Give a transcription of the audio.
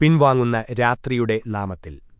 പിൻവാങ്ങുന്ന രാത്രിയുടെ നാമത്തിൽ.